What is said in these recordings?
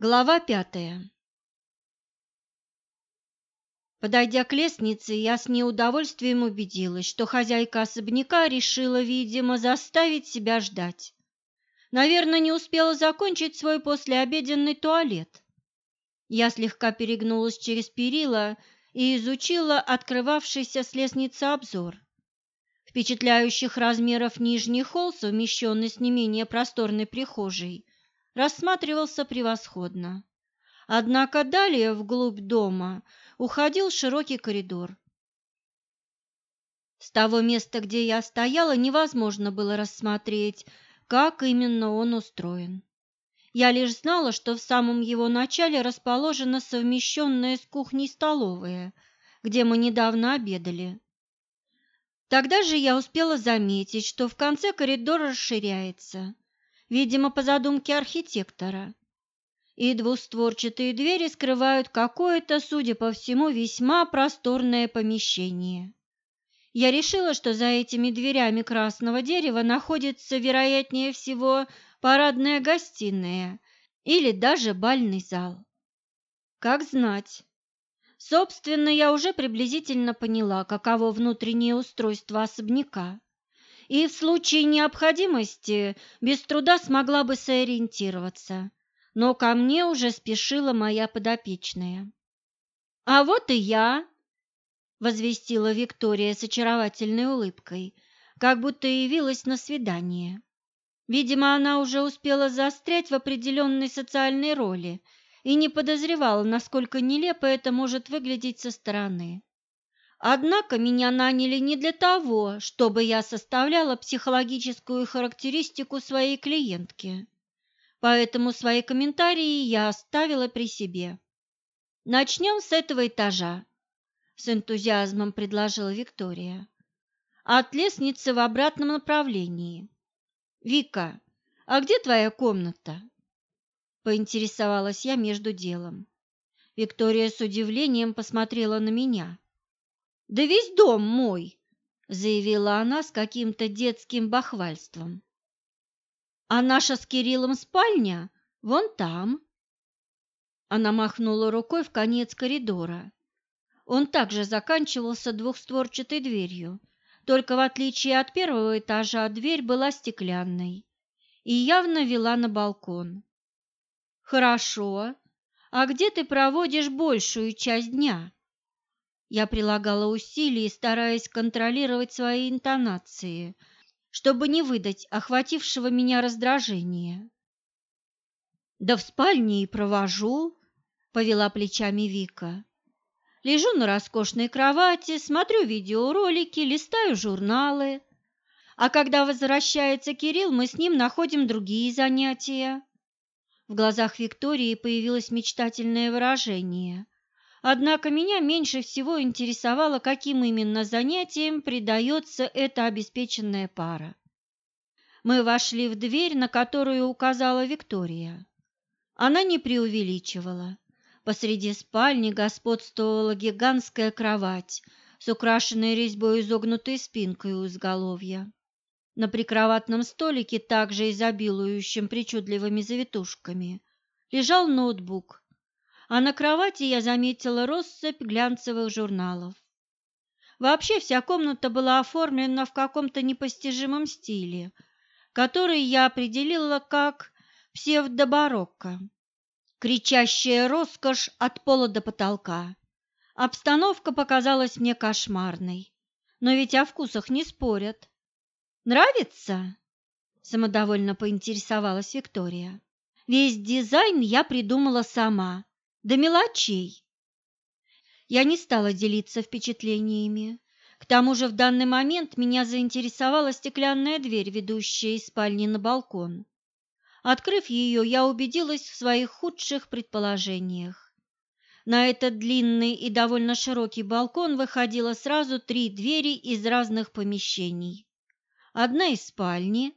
Глава пятая Подойдя к лестнице, я с неудовольствием убедилась, что хозяйка особняка решила, видимо, заставить себя ждать. Наверное, не успела закончить свой послеобеденный туалет. Я слегка перегнулась через перила и изучила открывавшийся с лестницы обзор. Впечатляющих размеров нижний холл, совмещенный с не менее просторной прихожей, рассматривался превосходно. Однако далее, вглубь дома, уходил широкий коридор. С того места, где я стояла, невозможно было рассмотреть, как именно он устроен. Я лишь знала, что в самом его начале расположена совмещенная с кухней столовая, где мы недавно обедали. Тогда же я успела заметить, что в конце коридор расширяется – видимо, по задумке архитектора. И двустворчатые двери скрывают какое-то, судя по всему, весьма просторное помещение. Я решила, что за этими дверями красного дерева находится, вероятнее всего, парадная гостиная или даже бальный зал. Как знать. Собственно, я уже приблизительно поняла, каково внутреннее устройство особняка и в случае необходимости без труда смогла бы сориентироваться, но ко мне уже спешила моя подопечная. «А вот и я!» – возвестила Виктория с очаровательной улыбкой, как будто явилась на свидание. Видимо, она уже успела застрять в определенной социальной роли и не подозревала, насколько нелепо это может выглядеть со стороны. Однако меня наняли не для того, чтобы я составляла психологическую характеристику своей клиентки. Поэтому свои комментарии я оставила при себе. Начнем с этого этажа, с энтузиазмом предложила Виктория. От лестницы в обратном направлении. Вика, а где твоя комната? Поинтересовалась я между делом. Виктория с удивлением посмотрела на меня. Да весь дом мой, заявила она с каким-то детским бахвальством. А наша с Кириллом спальня вон там. Она махнула рукой в конец коридора. Он также заканчивался двухстворчатой дверью, только в отличие от первого этажа дверь была стеклянной и явно вела на балкон. Хорошо. А где ты проводишь большую часть дня? Я прилагала усилия, стараясь контролировать свои интонации, чтобы не выдать охватившего меня раздражения. «Да в спальне и провожу», — повела плечами Вика. «Лежу на роскошной кровати, смотрю видеоролики, листаю журналы. А когда возвращается Кирилл, мы с ним находим другие занятия». В глазах Виктории появилось мечтательное выражение — Однако меня меньше всего интересовало, каким именно занятием придается эта обеспеченная пара. Мы вошли в дверь, на которую указала Виктория. Она не преувеличивала. Посреди спальни господствовала гигантская кровать с украшенной резьбой изогнутой спинкой у изголовья. На прикроватном столике, также изобилующем причудливыми завитушками, лежал ноутбук, а на кровати я заметила россыпь глянцевых журналов. Вообще вся комната была оформлена в каком-то непостижимом стиле, который я определила как псевдобарокко. Кричащая роскошь от пола до потолка. Обстановка показалась мне кошмарной, но ведь о вкусах не спорят. «Нравится?» – самодовольно поинтересовалась Виктория. «Весь дизайн я придумала сама, до мелочей. Я не стала делиться впечатлениями. К тому же в данный момент меня заинтересовала стеклянная дверь, ведущая из спальни на балкон. Открыв ее, я убедилась в своих худших предположениях. На этот длинный и довольно широкий балкон выходило сразу три двери из разных помещений. Одна из спальни,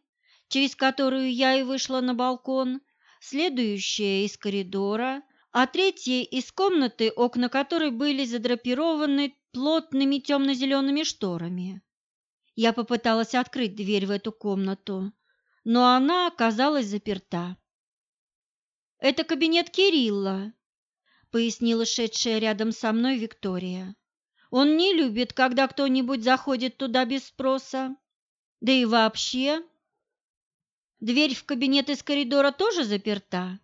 через которую я и вышла на балкон, следующая из коридора, а третья из комнаты, окна которой были задрапированы плотными темно-зелеными шторами. Я попыталась открыть дверь в эту комнату, но она оказалась заперта. Это кабинет Кирилла, пояснила шедшая рядом со мной Виктория. Он не любит, когда кто-нибудь заходит туда без спроса. Да и вообще, дверь в кабинет из коридора тоже заперта?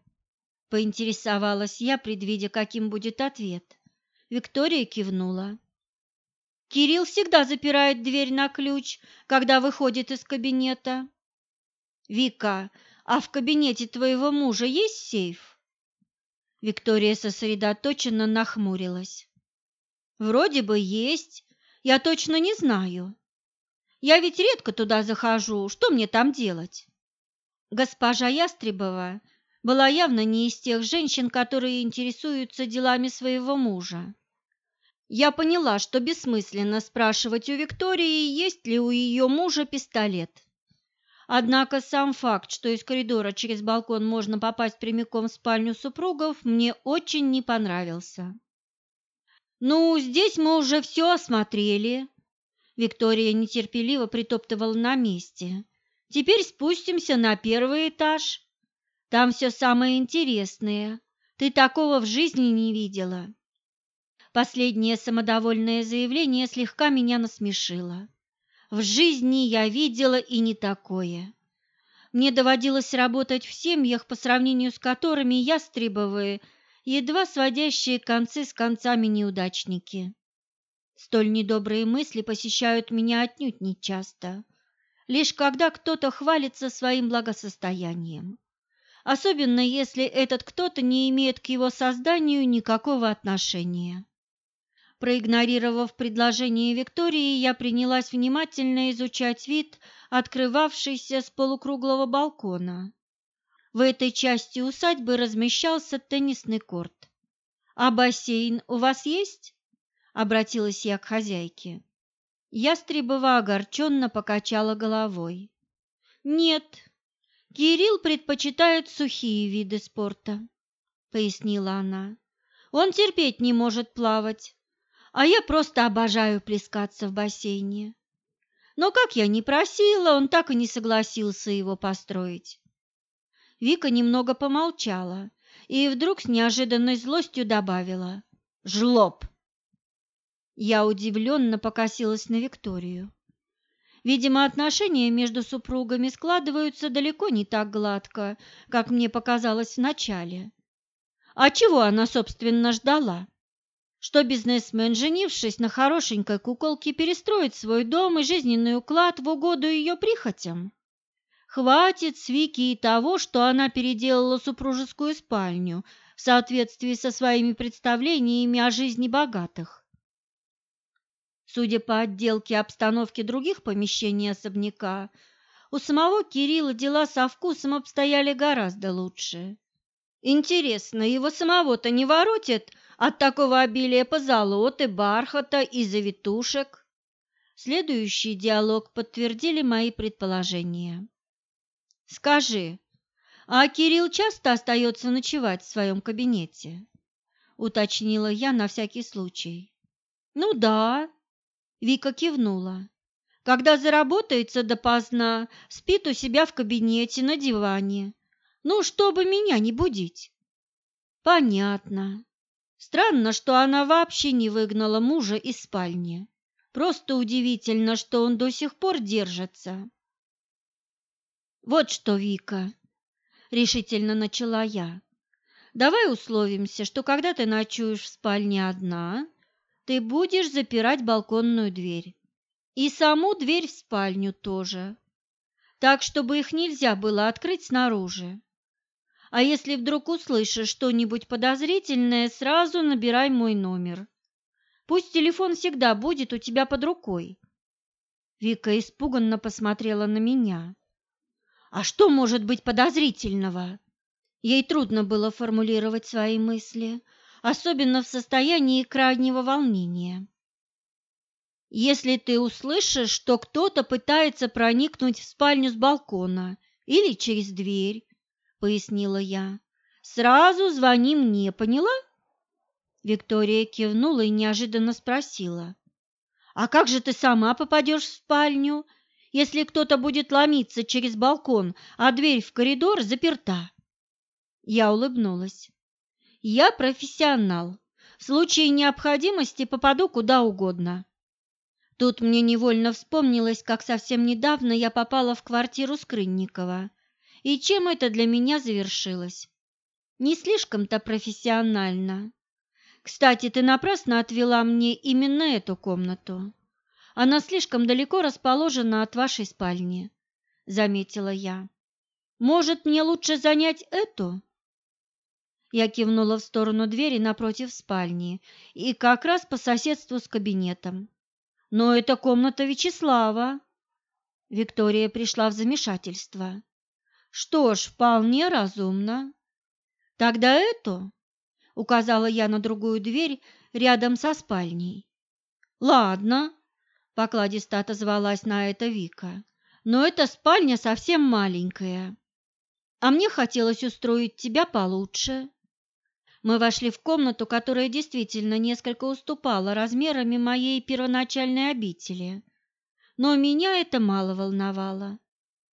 Поинтересовалась я, предвидя, каким будет ответ. Виктория кивнула. Кирилл всегда запирает дверь на ключ, когда выходит из кабинета. Вика, а в кабинете твоего мужа есть сейф? Виктория сосредоточенно нахмурилась. Вроде бы есть, я точно не знаю. Я ведь редко туда захожу, что мне там делать? Госпожа Ястребова была явно не из тех женщин, которые интересуются делами своего мужа. Я поняла, что бессмысленно спрашивать у Виктории, есть ли у ее мужа пистолет. Однако сам факт, что из коридора через балкон можно попасть прямиком в спальню супругов, мне очень не понравился. «Ну, здесь мы уже все осмотрели». Виктория нетерпеливо притоптывала на месте. «Теперь спустимся на первый этаж. Там все самое интересное. Ты такого в жизни не видела». Последнее самодовольное заявление слегка меня насмешило. В жизни я видела и не такое. Мне доводилось работать в семьях, по сравнению с которыми ястребовые – едва сводящие концы с концами неудачники. Столь недобрые мысли посещают меня отнюдь не часто, лишь когда кто-то хвалится своим благосостоянием, особенно если этот кто-то не имеет к его созданию никакого отношения. Проигнорировав предложение Виктории, я принялась внимательно изучать вид, открывавшийся с полукруглого балкона. В этой части усадьбы размещался теннисный корт. «А бассейн у вас есть?» – обратилась я к хозяйке. Ястребова огорченно покачала головой. «Нет, Кирилл предпочитает сухие виды спорта», – пояснила она. «Он терпеть не может плавать, а я просто обожаю плескаться в бассейне. Но как я не просила, он так и не согласился его построить. Вика немного помолчала и вдруг с неожиданной злостью добавила «Жлоб!». Я удивленно покосилась на Викторию. Видимо, отношения между супругами складываются далеко не так гладко, как мне показалось вначале. А чего она, собственно, ждала? Что бизнесмен, женившись на хорошенькой куколке, перестроит свой дом и жизненный уклад в угоду ее прихотям? Хватит с Вики и того, что она переделала супружескую спальню в соответствии со своими представлениями о жизни богатых. Судя по отделке и обстановке других помещений особняка, у самого Кирилла дела со вкусом обстояли гораздо лучше. Интересно, его самого-то не воротит от такого обилия позолоты, бархата и завитушек? Следующий диалог подтвердили мои предположения. Скажи, а Кирилл часто остается ночевать в своем кабинете? Уточнила я на всякий случай. Ну да, Вика кивнула. Когда заработается допоздна, спит у себя в кабинете на диване. Ну, чтобы меня не будить. Понятно. Странно, что она вообще не выгнала мужа из спальни. Просто удивительно, что он до сих пор держится. «Вот что, Вика», — решительно начала я, — «давай условимся, что когда ты ночуешь в спальне одна, ты будешь запирать балконную дверь. И саму дверь в спальню тоже. Так, чтобы их нельзя было открыть снаружи. А если вдруг услышишь что-нибудь подозрительное, сразу набирай мой номер. Пусть телефон всегда будет у тебя под рукой». Вика испуганно посмотрела на меня. А что может быть подозрительного? Ей трудно было формулировать свои мысли, особенно в состоянии крайнего волнения. Если ты услышишь, что кто-то пытается проникнуть в спальню с балкона или через дверь, пояснила я, сразу звони мне, поняла? Виктория кивнула и неожиданно спросила: "А как же ты сама попадешь в спальню, если кто-то будет ломиться через балкон, а дверь в коридор заперта. Я улыбнулась. Я профессионал. В случае необходимости попаду куда угодно. Тут мне невольно вспомнилось, как совсем недавно я попала в квартиру Скрынникова, и чем это для меня завершилось. Не слишком-то профессионально. Кстати, ты напрасно отвела мне именно эту комнату. Она слишком далеко расположена от вашей спальни, заметила я. Может, мне лучше занять эту? Я кивнула в сторону двери напротив спальни и как раз по соседству с кабинетом. Но это комната Вячеслава. Виктория пришла в замешательство. Что ж, вполне разумно. Тогда эту, указала я на другую дверь рядом со спальней. Ладно, покладисто отозвалась на это Вика. Но эта спальня совсем маленькая. А мне хотелось устроить тебя получше. Мы вошли в комнату, которая действительно несколько уступала размерами моей первоначальной обители. Но меня это мало волновало.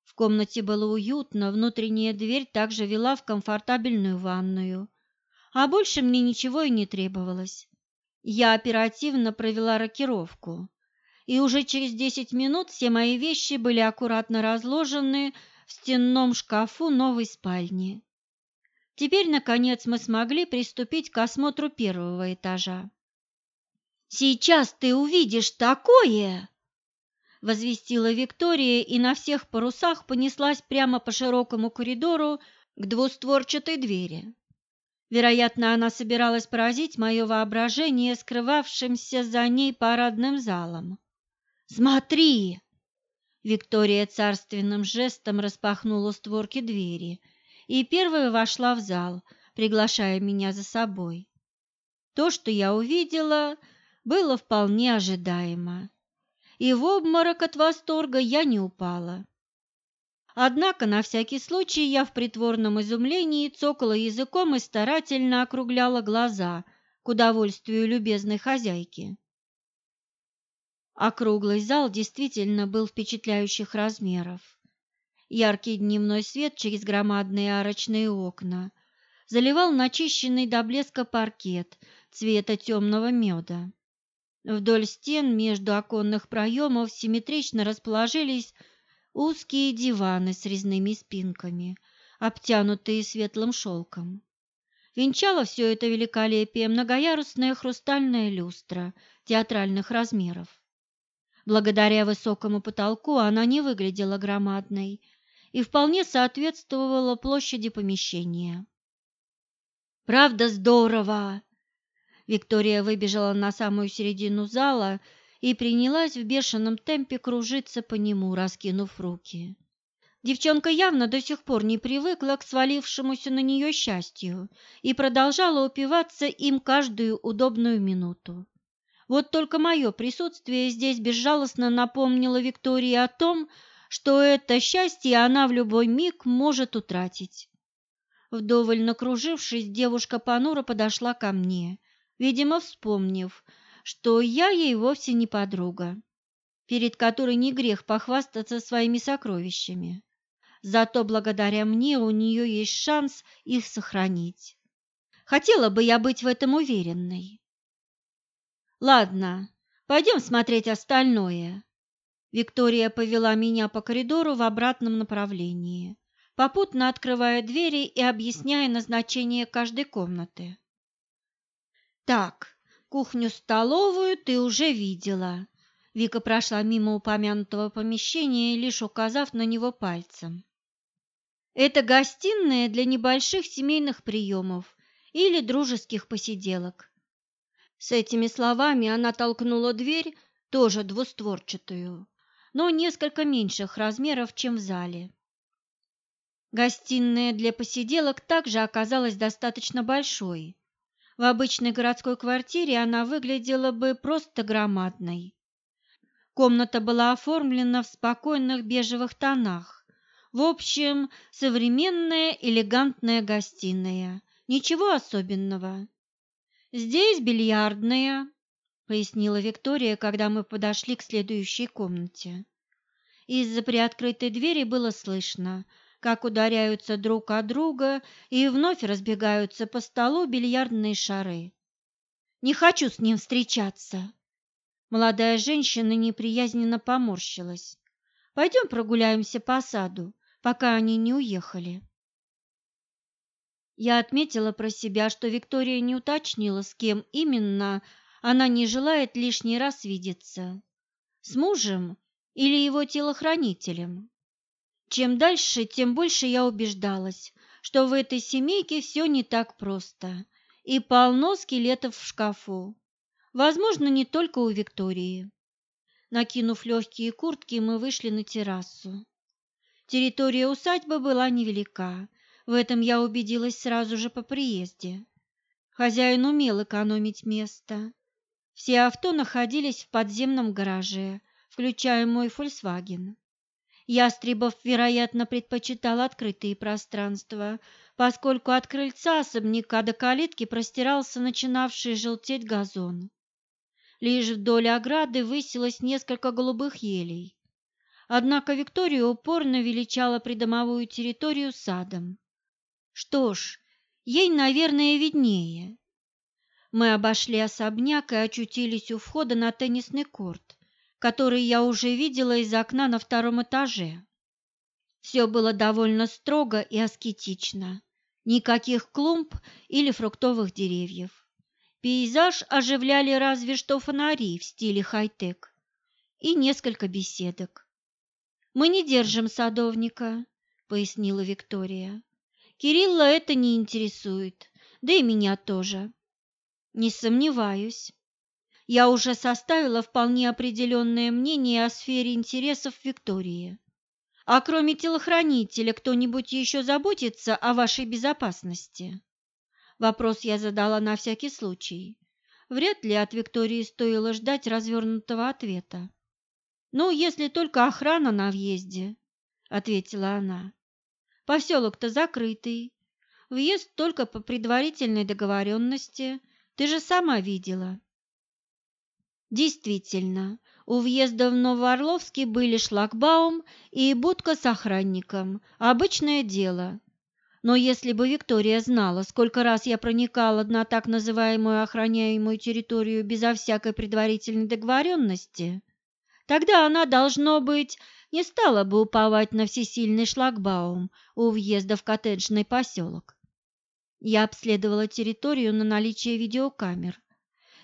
В комнате было уютно, внутренняя дверь также вела в комфортабельную ванную. А больше мне ничего и не требовалось. Я оперативно провела рокировку, и уже через десять минут все мои вещи были аккуратно разложены в стенном шкафу новой спальни. Теперь, наконец, мы смогли приступить к осмотру первого этажа. «Сейчас ты увидишь такое!» – возвестила Виктория и на всех парусах понеслась прямо по широкому коридору к двустворчатой двери. Вероятно, она собиралась поразить мое воображение скрывавшимся за ней парадным залом. «Смотри!» Виктория царственным жестом распахнула створки двери – и первая вошла в зал, приглашая меня за собой. То, что я увидела, было вполне ожидаемо, и в обморок от восторга я не упала. Однако на всякий случай я в притворном изумлении цокала языком и старательно округляла глаза к удовольствию любезной хозяйки. Округлый зал действительно был впечатляющих размеров. Яркий дневной свет через громадные арочные окна заливал начищенный до блеска паркет цвета темного меда. Вдоль стен между оконных проемов симметрично расположились узкие диваны с резными спинками, обтянутые светлым шелком. Венчала все это великолепие многоярусная хрустальная люстра театральных размеров. Благодаря высокому потолку она не выглядела громадной, и вполне соответствовала площади помещения. «Правда здорово!» Виктория выбежала на самую середину зала и принялась в бешеном темпе кружиться по нему, раскинув руки. Девчонка явно до сих пор не привыкла к свалившемуся на нее счастью и продолжала упиваться им каждую удобную минуту. Вот только мое присутствие здесь безжалостно напомнило Виктории о том, что это счастье она в любой миг может утратить. Вдоволь накружившись, девушка понуро подошла ко мне, видимо, вспомнив, что я ей вовсе не подруга, перед которой не грех похвастаться своими сокровищами. Зато благодаря мне у нее есть шанс их сохранить. Хотела бы я быть в этом уверенной. Ладно, пойдем смотреть остальное. Виктория повела меня по коридору в обратном направлении, попутно открывая двери и объясняя назначение каждой комнаты. «Так, кухню-столовую ты уже видела». Вика прошла мимо упомянутого помещения, лишь указав на него пальцем. «Это гостиная для небольших семейных приемов или дружеских посиделок». С этими словами она толкнула дверь, тоже двустворчатую, но несколько меньших размеров, чем в зале. Гостиная для посиделок также оказалась достаточно большой. В обычной городской квартире она выглядела бы просто громадной. Комната была оформлена в спокойных бежевых тонах. В общем, современная элегантная гостиная. Ничего особенного. Здесь бильярдная, пояснила Виктория, когда мы подошли к следующей комнате. Из-за приоткрытой двери было слышно, как ударяются друг о друга и вновь разбегаются по столу бильярдные шары. «Не хочу с ним встречаться!» Молодая женщина неприязненно поморщилась. «Пойдем прогуляемся по саду, пока они не уехали». Я отметила про себя, что Виктория не уточнила, с кем именно она не желает лишний раз видеться. С мужем или его телохранителем? Чем дальше, тем больше я убеждалась, что в этой семейке все не так просто, и полно скелетов в шкафу. Возможно, не только у Виктории. Накинув легкие куртки, мы вышли на террасу. Территория усадьбы была невелика, в этом я убедилась сразу же по приезде. Хозяин умел экономить место. Все авто находились в подземном гараже, включая мой «Фольксваген». Ястребов, вероятно, предпочитал открытые пространства, поскольку от крыльца особняка до калитки простирался начинавший желтеть газон. Лишь вдоль ограды высилось несколько голубых елей. Однако Виктория упорно величала придомовую территорию садом. Что ж, ей, наверное, виднее. Мы обошли особняк и очутились у входа на теннисный корт который я уже видела из окна на втором этаже. Все было довольно строго и аскетично. Никаких клумб или фруктовых деревьев. Пейзаж оживляли разве что фонари в стиле хай-тек и несколько беседок. «Мы не держим садовника», — пояснила Виктория. «Кирилла это не интересует, да и меня тоже». «Не сомневаюсь я уже составила вполне определенное мнение о сфере интересов Виктории. А кроме телохранителя, кто-нибудь еще заботится о вашей безопасности? Вопрос я задала на всякий случай. Вряд ли от Виктории стоило ждать развернутого ответа. «Ну, если только охрана на въезде», — ответила она. «Поселок-то закрытый. Въезд только по предварительной договоренности. Ты же сама видела». Действительно, у въезда в Новоорловский были шлагбаум и будка с охранником. Обычное дело. Но если бы Виктория знала, сколько раз я проникала на так называемую охраняемую территорию безо всякой предварительной договоренности, тогда она, должно быть, не стала бы уповать на всесильный шлагбаум у въезда в коттеджный поселок. Я обследовала территорию на наличие видеокамер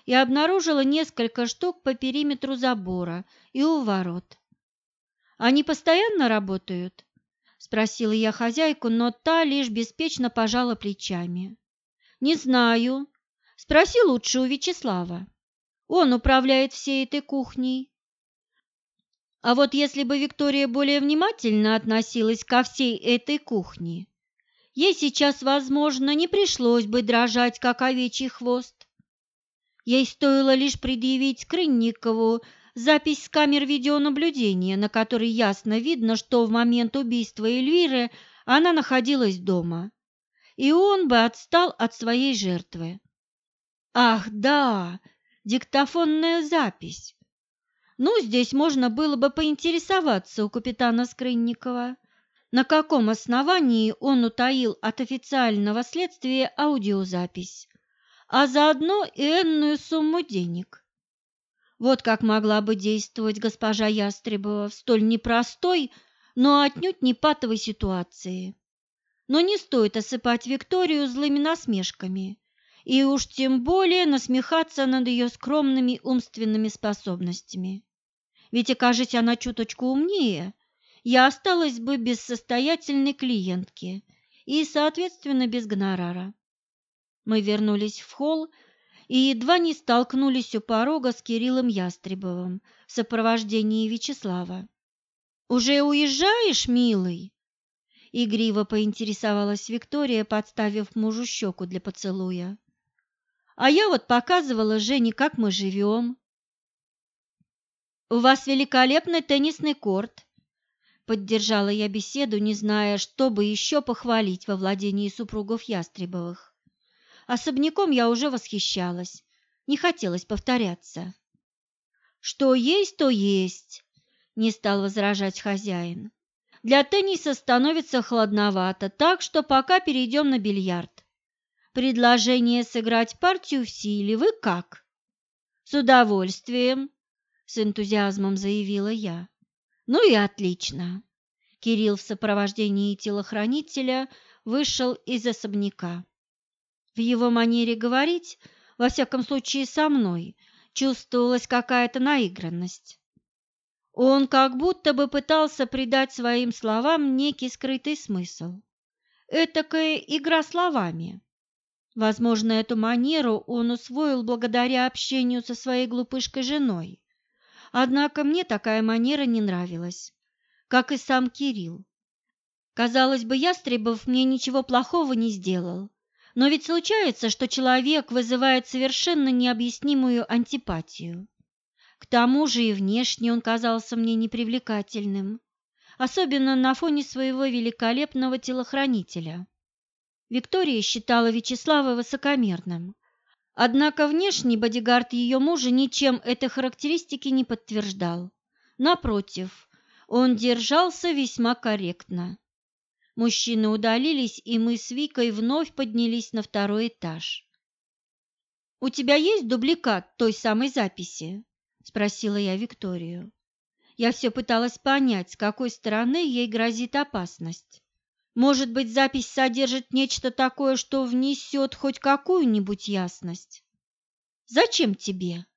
и обнаружила несколько штук по периметру забора и у ворот. «Они постоянно работают?» – спросила я хозяйку, но та лишь беспечно пожала плечами. «Не знаю. Спроси лучше у Вячеслава. Он управляет всей этой кухней». А вот если бы Виктория более внимательно относилась ко всей этой кухне, ей сейчас, возможно, не пришлось бы дрожать, как овечий хвост. Ей стоило лишь предъявить Крынникову запись с камер видеонаблюдения, на которой ясно видно, что в момент убийства Эльвиры она находилась дома, и он бы отстал от своей жертвы. Ах, да, диктофонная запись. Ну, здесь можно было бы поинтересоваться у капитана Скрынникова, на каком основании он утаил от официального следствия аудиозапись а заодно и энную сумму денег. Вот как могла бы действовать госпожа Ястребова в столь непростой, но отнюдь не патовой ситуации. Но не стоит осыпать Викторию злыми насмешками, и уж тем более насмехаться над ее скромными умственными способностями. Ведь, окажись она чуточку умнее, я осталась бы без состоятельной клиентки и, соответственно, без гонорара. Мы вернулись в холл и едва не столкнулись у порога с Кириллом Ястребовым в сопровождении Вячеслава. «Уже уезжаешь, милый?» Игриво поинтересовалась Виктория, подставив мужу щеку для поцелуя. «А я вот показывала Жене, как мы живем». «У вас великолепный теннисный корт», — поддержала я беседу, не зная, что бы еще похвалить во владении супругов Ястребовых. Особняком я уже восхищалась, не хотелось повторяться. «Что есть, то есть», — не стал возражать хозяин. Для тенниса становится холодновато, так что пока перейдем на бильярд. Предложение сыграть партию в силе вы как? С удовольствием, с энтузиазмом заявила я. Ну и отлично. Кирилл в сопровождении телохранителя вышел из особняка. В его манере говорить, во всяком случае со мной, чувствовалась какая-то наигранность. Он как будто бы пытался придать своим словам некий скрытый смысл. Этакая игра словами. Возможно, эту манеру он усвоил благодаря общению со своей глупышкой женой. Однако мне такая манера не нравилась, как и сам Кирилл. Казалось бы, Ястребов мне ничего плохого не сделал, но ведь случается, что человек вызывает совершенно необъяснимую антипатию. К тому же и внешне он казался мне непривлекательным, особенно на фоне своего великолепного телохранителя. Виктория считала Вячеслава высокомерным, однако внешний бодигард ее мужа ничем этой характеристики не подтверждал. Напротив, он держался весьма корректно. Мужчины удалились, и мы с Викой вновь поднялись на второй этаж. «У тебя есть дубликат той самой записи?» – спросила я Викторию. Я все пыталась понять, с какой стороны ей грозит опасность. Может быть, запись содержит нечто такое, что внесет хоть какую-нибудь ясность? «Зачем тебе?»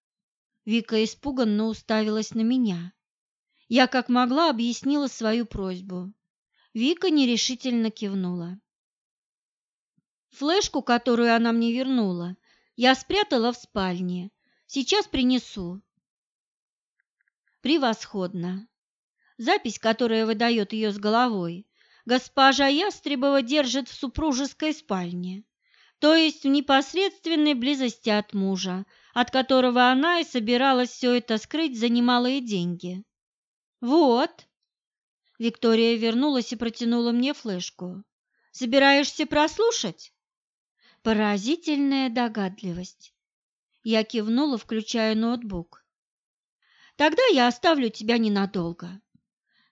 Вика испуганно уставилась на меня. Я как могла объяснила свою просьбу. Вика нерешительно кивнула. Флешку, которую она мне вернула, я спрятала в спальне. Сейчас принесу. Превосходно. Запись, которая выдает ее с головой, госпожа Ястребова держит в супружеской спальне, то есть в непосредственной близости от мужа, от которого она и собиралась все это скрыть за немалые деньги. Вот, Виктория вернулась и протянула мне флешку. «Собираешься прослушать?» Поразительная догадливость. Я кивнула, включая ноутбук. «Тогда я оставлю тебя ненадолго.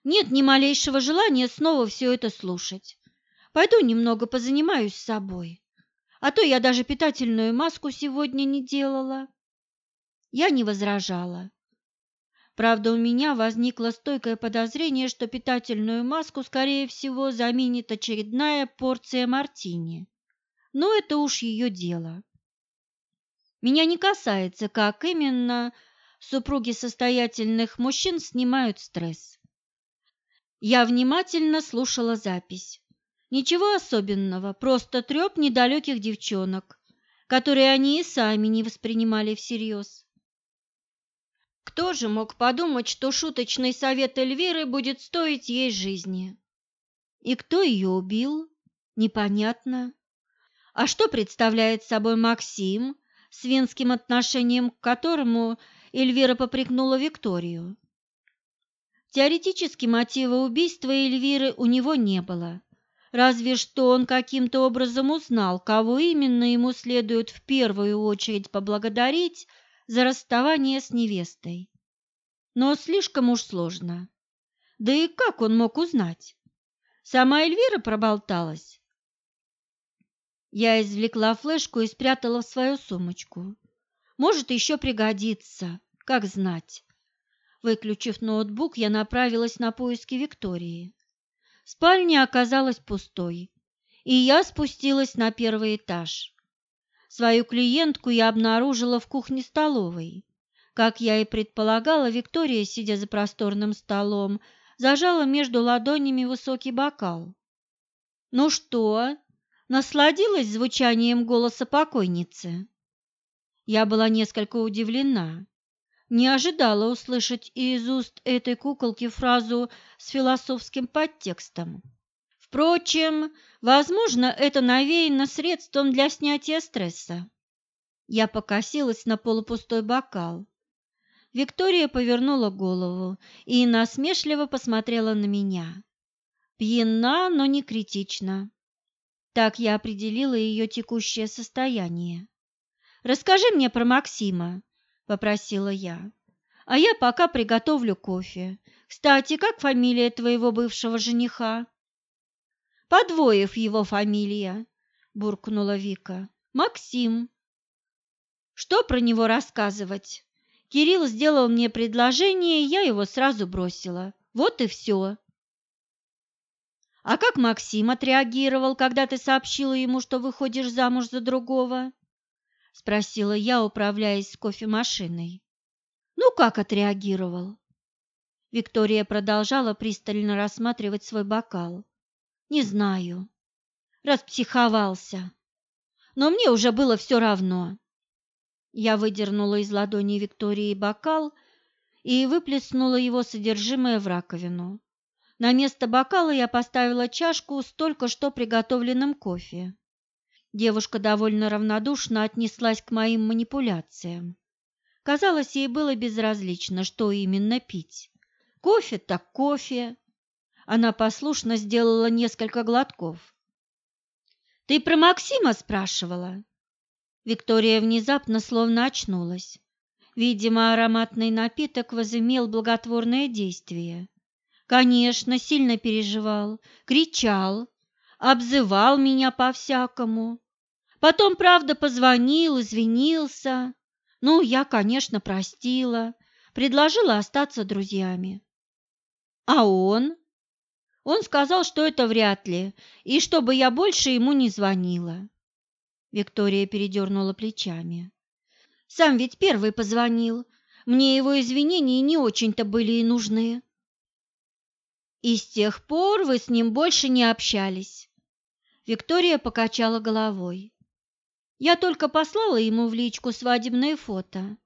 Нет ни малейшего желания снова все это слушать. Пойду немного позанимаюсь собой. А то я даже питательную маску сегодня не делала». Я не возражала. Правда, у меня возникло стойкое подозрение, что питательную маску, скорее всего, заменит очередная порция мартини. Но это уж ее дело. Меня не касается, как именно супруги состоятельных мужчин снимают стресс. Я внимательно слушала запись. Ничего особенного, просто треп недалеких девчонок, которые они и сами не воспринимали всерьез. Кто же мог подумать, что шуточный совет Эльвиры будет стоить ей жизни? И кто ее убил? Непонятно. А что представляет собой Максим, с венским отношением к которому Эльвира попрекнула Викторию? Теоретически мотива убийства Эльвиры у него не было. Разве что он каким-то образом узнал, кого именно ему следует в первую очередь поблагодарить за расставание с невестой. Но слишком уж сложно. Да и как он мог узнать? Сама Эльвира проболталась. Я извлекла флешку и спрятала в свою сумочку. Может, еще пригодится, как знать. Выключив ноутбук, я направилась на поиски Виктории. Спальня оказалась пустой, и я спустилась на первый этаж. Свою клиентку я обнаружила в кухне-столовой. Как я и предполагала, Виктория, сидя за просторным столом, зажала между ладонями высокий бокал. «Ну что, насладилась звучанием голоса покойницы?» Я была несколько удивлена. Не ожидала услышать из уст этой куколки фразу с философским подтекстом. Впрочем, возможно, это навеяно средством для снятия стресса. Я покосилась на полупустой бокал. Виктория повернула голову и насмешливо посмотрела на меня. Пьяна, но не критично. Так я определила ее текущее состояние. «Расскажи мне про Максима», — попросила я. А я пока приготовлю кофе. Кстати, как фамилия твоего бывшего жениха? Подвоев его фамилия, буркнула Вика. Максим. Что про него рассказывать? Кирилл сделал мне предложение, я его сразу бросила. Вот и все. А как Максим отреагировал, когда ты сообщила ему, что выходишь замуж за другого? Спросила я, управляясь с кофемашиной. Ну, как отреагировал? Виктория продолжала пристально рассматривать свой бокал. Не знаю. Распсиховался. Но мне уже было все равно. Я выдернула из ладони Виктории бокал и выплеснула его содержимое в раковину. На место бокала я поставила чашку с только что приготовленным кофе. Девушка довольно равнодушно отнеслась к моим манипуляциям. Казалось, ей было безразлично, что именно пить. Кофе так кофе. Она послушно сделала несколько глотков. «Ты про Максима спрашивала?» Виктория внезапно словно очнулась. Видимо, ароматный напиток возымел благотворное действие. Конечно, сильно переживал, кричал, обзывал меня по-всякому. Потом, правда, позвонил, извинился. Ну, я, конечно, простила, предложила остаться друзьями. А он? Он сказал, что это вряд ли, и чтобы я больше ему не звонила. Виктория передернула плечами. Сам ведь первый позвонил. Мне его извинения не очень-то были и нужны. И с тех пор вы с ним больше не общались. Виктория покачала головой. Я только послала ему в личку свадебное фото.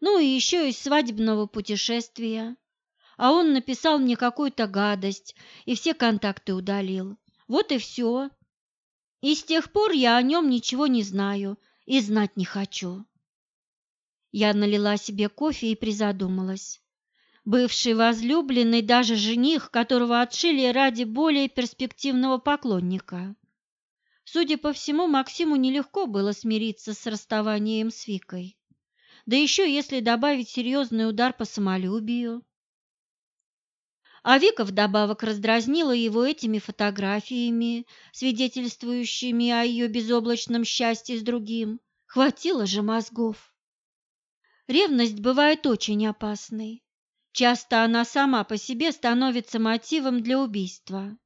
Ну и еще из свадебного путешествия. А он написал мне какую-то гадость и все контакты удалил. Вот и все. И с тех пор я о нем ничего не знаю и знать не хочу. Я налила себе кофе и призадумалась. Бывший возлюбленный, даже жених, которого отшили ради более перспективного поклонника. Судя по всему, Максиму нелегко было смириться с расставанием с Викой. Да еще если добавить серьезный удар по самолюбию. А Вика вдобавок раздразнила его этими фотографиями, свидетельствующими о ее безоблачном счастье с другим. Хватило же мозгов. Ревность бывает очень опасной. Часто она сама по себе становится мотивом для убийства.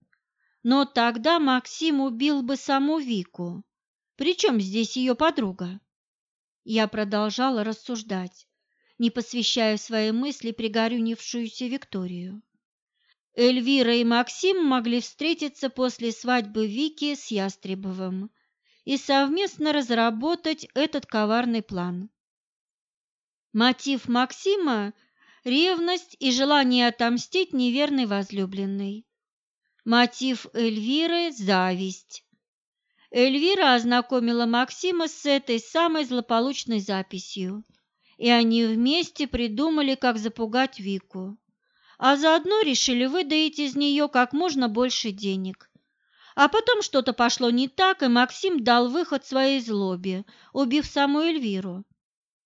Но тогда Максим убил бы саму Вику. Причем здесь ее подруга? Я продолжала рассуждать, не посвящая свои мысли пригорюнившуюся Викторию. Эльвира и Максим могли встретиться после свадьбы Вики с Ястребовым и совместно разработать этот коварный план. Мотив Максима – ревность и желание отомстить неверной возлюбленной. Мотив Эльвиры – зависть. Эльвира ознакомила Максима с этой самой злополучной записью, и они вместе придумали, как запугать Вику, а заодно решили выдаить из нее как можно больше денег. А потом что-то пошло не так, и Максим дал выход своей злобе, убив саму Эльвиру.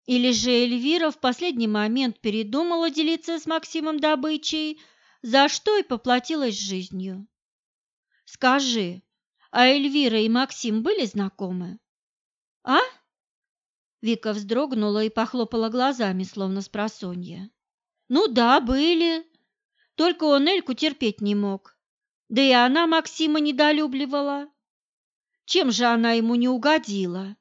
Или же Эльвира в последний момент передумала делиться с Максимом добычей, за что и поплатилась жизнью. Скажи, а Эльвира и Максим были знакомы? А? Вика вздрогнула и похлопала глазами, словно с просонья. Ну да, были. Только он Эльку терпеть не мог. Да и она Максима недолюбливала. Чем же она ему не угодила?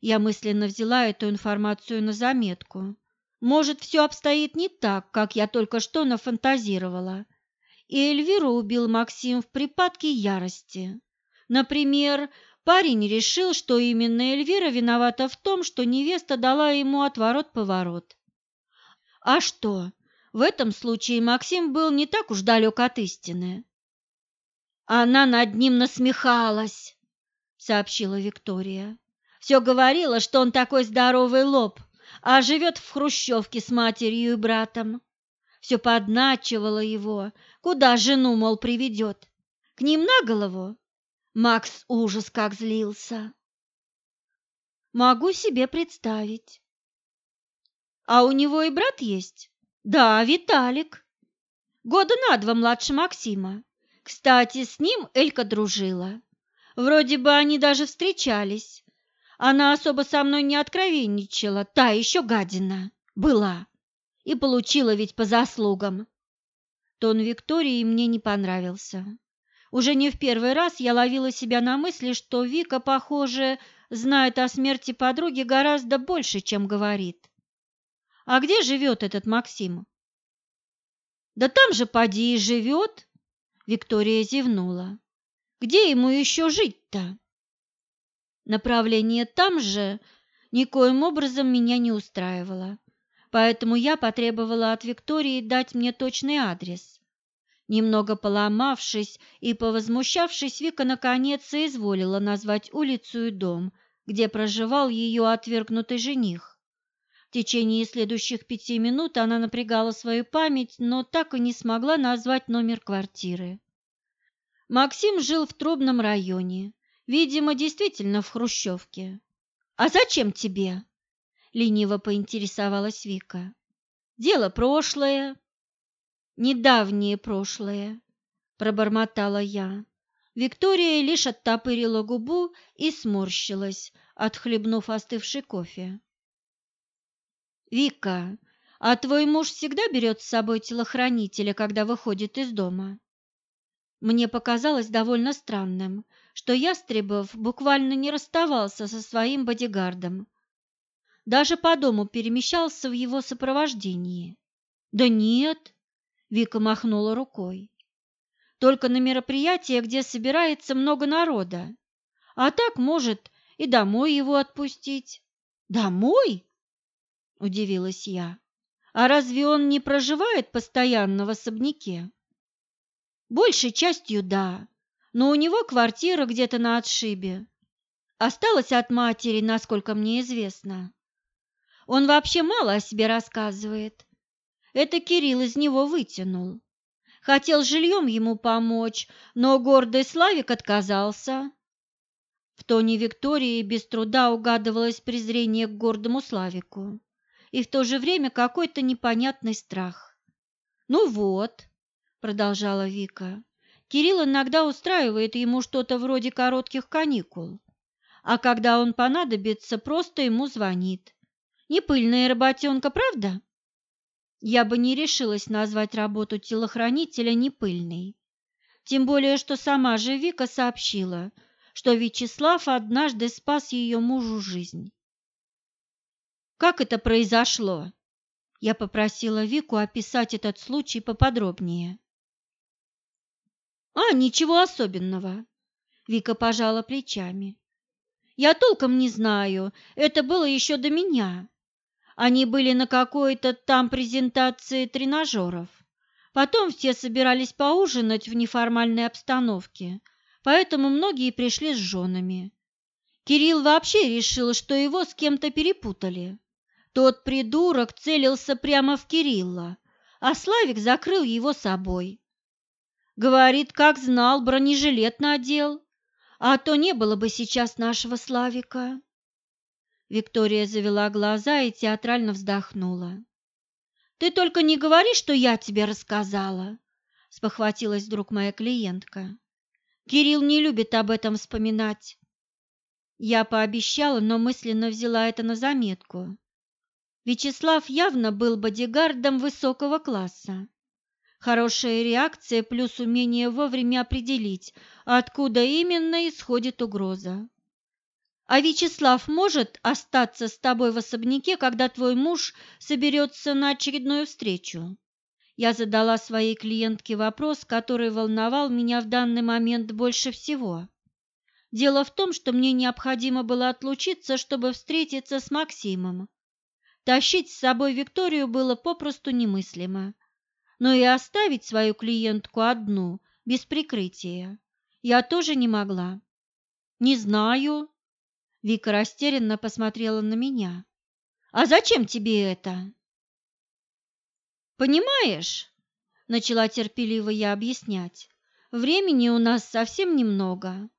Я мысленно взяла эту информацию на заметку. Может, все обстоит не так, как я только что нафантазировала, и Эльвиру убил Максим в припадке ярости. Например, парень решил, что именно Эльвира виновата в том, что невеста дала ему отворот-поворот. А что? В этом случае Максим был не так уж далек от истины. Она над ним насмехалась, сообщила Виктория. Все говорила, что он такой здоровый лоб, а живет в хрущевке с матерью и братом все подначивала его, куда жену, мол, приведет. К ним на голову? Макс ужас как злился. Могу себе представить. А у него и брат есть? Да, Виталик. Года на два младше Максима. Кстати, с ним Элька дружила. Вроде бы они даже встречались. Она особо со мной не откровенничала, та еще гадина. Была. И получила ведь по заслугам. Тон Виктории мне не понравился. Уже не в первый раз я ловила себя на мысли, что Вика, похоже, знает о смерти подруги гораздо больше, чем говорит. А где живет этот Максим? Да там же поди и живет, Виктория зевнула. Где ему еще жить-то? Направление там же никоим образом меня не устраивало, поэтому я потребовала от Виктории дать мне точный адрес. Немного поломавшись и повозмущавшись, Вика наконец соизволила назвать улицу и дом, где проживал ее отвергнутый жених. В течение следующих пяти минут она напрягала свою память, но так и не смогла назвать номер квартиры. Максим жил в трубном районе, видимо, действительно в Хрущевке. «А зачем тебе?» – лениво поинтересовалась Вика. «Дело прошлое, недавнее прошлое, пробормотала я. Виктория лишь оттопырила губу и сморщилась, отхлебнув остывший кофе. «Вика, а твой муж всегда берет с собой телохранителя, когда выходит из дома?» Мне показалось довольно странным, что Ястребов буквально не расставался со своим бодигардом. Даже по дому перемещался в его сопровождении. «Да нет», Вика махнула рукой. Только на мероприятие, где собирается много народа. А так, может, и домой его отпустить. Домой? Удивилась я. А разве он не проживает постоянно в особняке? Большей частью да, но у него квартира где-то на отшибе. Осталась от матери, насколько мне известно. Он вообще мало о себе рассказывает, это Кирилл из него вытянул. Хотел жильем ему помочь, но гордый Славик отказался. В тоне Виктории без труда угадывалось презрение к гордому Славику и в то же время какой-то непонятный страх. «Ну вот», — продолжала Вика, — «Кирилл иногда устраивает ему что-то вроде коротких каникул, а когда он понадобится, просто ему звонит. Не пыльная работенка, правда?» Я бы не решилась назвать работу телохранителя непыльной. Тем более, что сама же Вика сообщила, что Вячеслав однажды спас ее мужу жизнь. Как это произошло? Я попросила Вику описать этот случай поподробнее. А, ничего особенного. Вика пожала плечами. Я толком не знаю, это было еще до меня. Они были на какой-то там презентации тренажеров. Потом все собирались поужинать в неформальной обстановке, поэтому многие пришли с женами. Кирилл вообще решил, что его с кем-то перепутали. Тот придурок целился прямо в Кирилла, а Славик закрыл его собой. Говорит, как знал, бронежилет надел, а то не было бы сейчас нашего Славика. Виктория завела глаза и театрально вздохнула. «Ты только не говори, что я тебе рассказала», – спохватилась вдруг моя клиентка. «Кирилл не любит об этом вспоминать». Я пообещала, но мысленно взяла это на заметку. Вячеслав явно был бодигардом высокого класса. Хорошая реакция плюс умение вовремя определить, откуда именно исходит угроза. А Вячеслав может остаться с тобой в особняке, когда твой муж соберется на очередную встречу? Я задала своей клиентке вопрос, который волновал меня в данный момент больше всего. Дело в том, что мне необходимо было отлучиться, чтобы встретиться с Максимом. Тащить с собой Викторию было попросту немыслимо. Но и оставить свою клиентку одну, без прикрытия, я тоже не могла. «Не знаю», Вика растерянно посмотрела на меня. «А зачем тебе это?» «Понимаешь?» – начала терпеливо я объяснять. «Времени у нас совсем немного,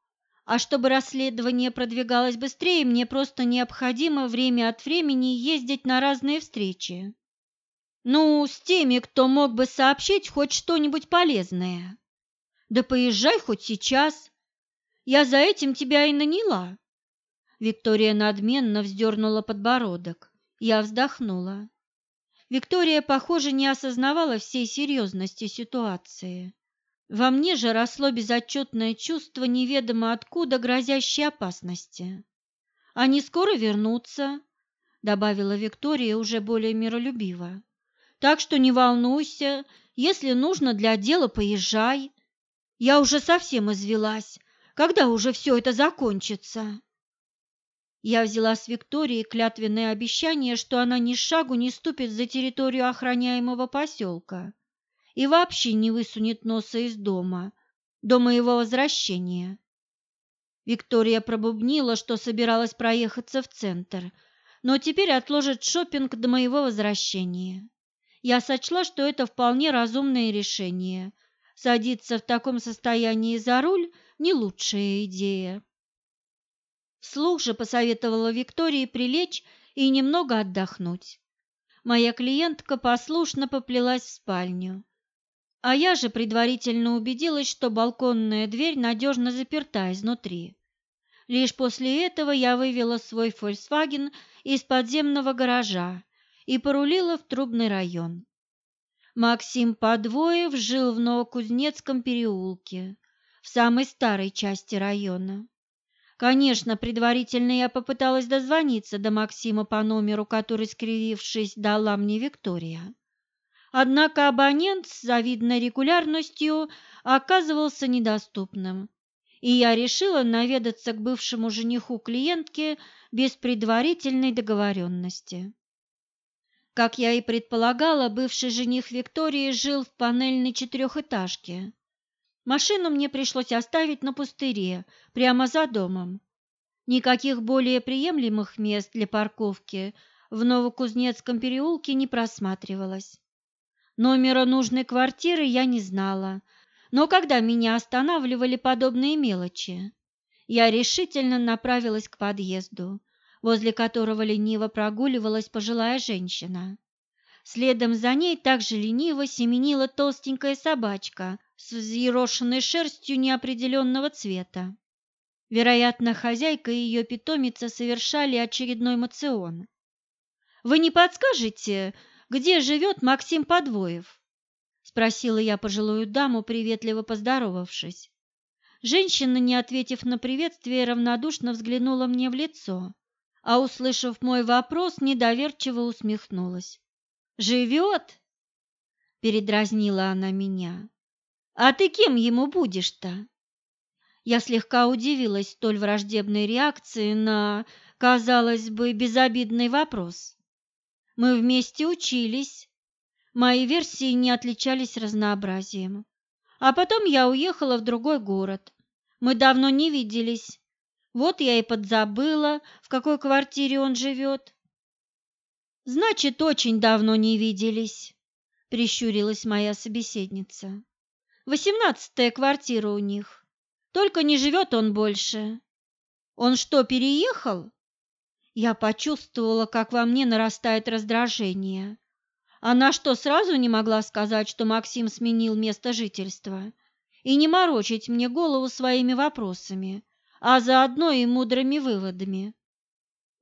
А чтобы расследование продвигалось быстрее, мне просто необходимо время от времени ездить на разные встречи. Ну, с теми, кто мог бы сообщить хоть что-нибудь полезное. Да поезжай хоть сейчас. Я за этим тебя и наняла. Виктория надменно вздернула подбородок. Я вздохнула. Виктория, похоже, не осознавала всей серьезности ситуации. Во мне же росло безотчетное чувство неведомо откуда грозящей опасности. «Они скоро вернутся», — добавила Виктория уже более миролюбиво. «Так что не волнуйся, если нужно для дела, поезжай. Я уже совсем извелась. Когда уже все это закончится?» Я взяла с Виктории клятвенное обещание, что она ни шагу не ступит за территорию охраняемого поселка и вообще не высунет носа из дома до моего возвращения. Виктория пробубнила, что собиралась проехаться в центр, но теперь отложит шопинг до моего возвращения. Я сочла, что это вполне разумное решение. Садиться в таком состоянии за руль – не лучшая идея. Вслух же посоветовала Виктории прилечь и немного отдохнуть. Моя клиентка послушно поплелась в спальню. А я же предварительно убедилась, что балконная дверь надежно заперта изнутри. Лишь после этого я вывела свой Volkswagen из подземного гаража и порулила в Трубный район. Максим Подвоев жил в Новокузнецком переулке, в самой старой части района. Конечно, предварительно я попыталась дозвониться до Максима по номеру, который, скривившись, дала мне Виктория. Однако абонент с завидной регулярностью оказывался недоступным, и я решила наведаться к бывшему жениху клиентки без предварительной договоренности. Как я и предполагала, бывший жених Виктории жил в панельной четырехэтажке, Машину мне пришлось оставить на пустыре, прямо за домом. Никаких более приемлемых мест для парковки в Новокузнецком переулке не просматривалось. Номера нужной квартиры я не знала, но когда меня останавливали подобные мелочи, я решительно направилась к подъезду, возле которого лениво прогуливалась пожилая женщина. Следом за ней также лениво семенила толстенькая собачка с взъерошенной шерстью неопределенного цвета. Вероятно, хозяйка и ее питомица совершали очередной мацион. «Вы не подскажете, где живет Максим Подвоев?» – спросила я пожилую даму, приветливо поздоровавшись. Женщина, не ответив на приветствие, равнодушно взглянула мне в лицо, а, услышав мой вопрос, недоверчиво усмехнулась. «Живет?» – передразнила она меня. А ты кем ему будешь-то? Я слегка удивилась столь враждебной реакции на, казалось бы, безобидный вопрос. Мы вместе учились. Мои версии не отличались разнообразием. А потом я уехала в другой город. Мы давно не виделись. Вот я и подзабыла, в какой квартире он живет. Значит, очень давно не виделись, прищурилась моя собеседница. Восемнадцатая квартира у них. Только не живет он больше. Он что, переехал? Я почувствовала, как во мне нарастает раздражение. Она что, сразу не могла сказать, что Максим сменил место жительства? И не морочить мне голову своими вопросами, а заодно и мудрыми выводами.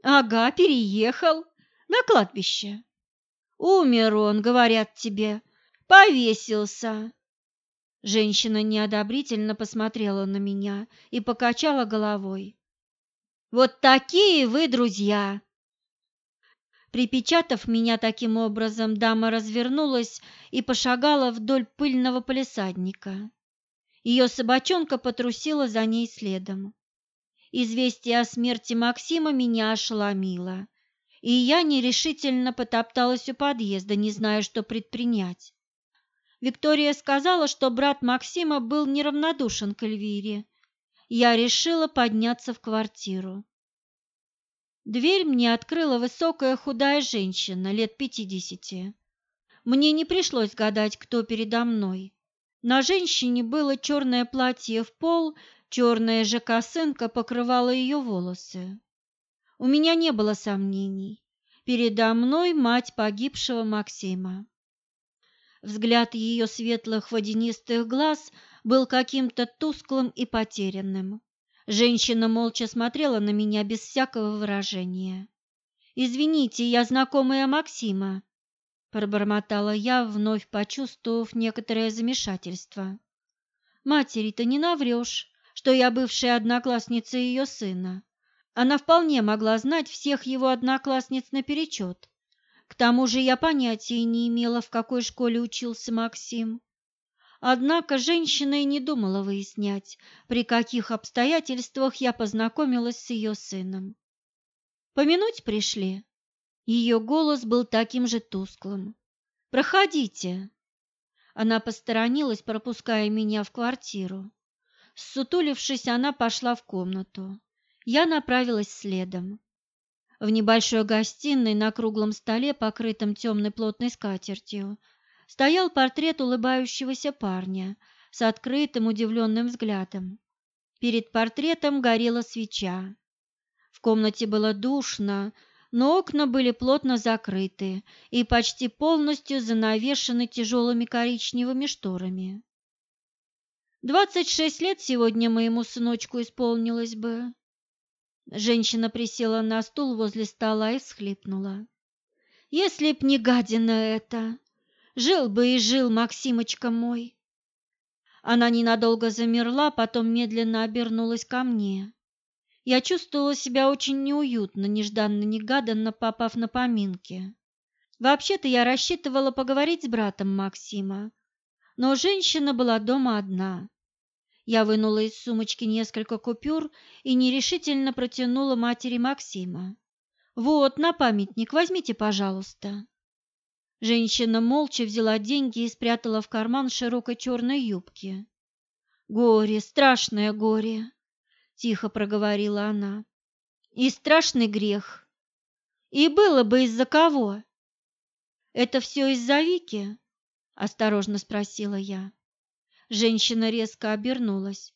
Ага, переехал. На кладбище. Умер он, говорят тебе. Повесился. Женщина неодобрительно посмотрела на меня и покачала головой. «Вот такие вы друзья!» Припечатав меня таким образом, дама развернулась и пошагала вдоль пыльного полисадника. Ее собачонка потрусила за ней следом. Известие о смерти Максима меня ошеломило, и я нерешительно потопталась у подъезда, не зная, что предпринять. Виктория сказала, что брат Максима был неравнодушен к Эльвире. Я решила подняться в квартиру. Дверь мне открыла высокая худая женщина лет пятидесяти. Мне не пришлось гадать, кто передо мной. На женщине было черное платье в пол, Черная же косынка покрывала ее волосы. У меня не было сомнений. Передо мной мать погибшего Максима. Взгляд ее светлых водянистых глаз был каким-то тусклым и потерянным. Женщина молча смотрела на меня без всякого выражения. «Извините, я знакомая Максима», – пробормотала я, вновь почувствовав некоторое замешательство. «Матери-то не наврешь, что я бывшая одноклассница ее сына. Она вполне могла знать всех его одноклассниц наперечет. К тому же я понятия не имела, в какой школе учился Максим. Однако женщина и не думала выяснять, при каких обстоятельствах я познакомилась с ее сыном. Помянуть пришли. Ее голос был таким же тусклым. «Проходите». Она посторонилась, пропуская меня в квартиру. Ссутулившись, она пошла в комнату. Я направилась следом. В небольшой гостиной на круглом столе, покрытом темной плотной скатертью, стоял портрет улыбающегося парня с открытым удивленным взглядом. Перед портретом горела свеча. В комнате было душно, но окна были плотно закрыты и почти полностью занавешены тяжелыми коричневыми шторами. Двадцать шесть лет сегодня моему сыночку исполнилось бы. Женщина присела на стул возле стола и всхлипнула. Если б не гадина это, жил бы и жил Максимочка мой. Она ненадолго замерла, потом медленно обернулась ко мне. Я чувствовала себя очень неуютно, нежданно-негаданно попав на поминки. Вообще-то я рассчитывала поговорить с братом Максима, но женщина была дома одна. Я вынула из сумочки несколько купюр и нерешительно протянула матери Максима. «Вот, на памятник, возьмите, пожалуйста». Женщина молча взяла деньги и спрятала в карман широкой черной юбки. «Горе, страшное горе!» — тихо проговорила она. «И страшный грех. И было бы из-за кого?» «Это все из-за Вики?» осторожно спросила я. Женщина резко обернулась.